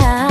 Yeah.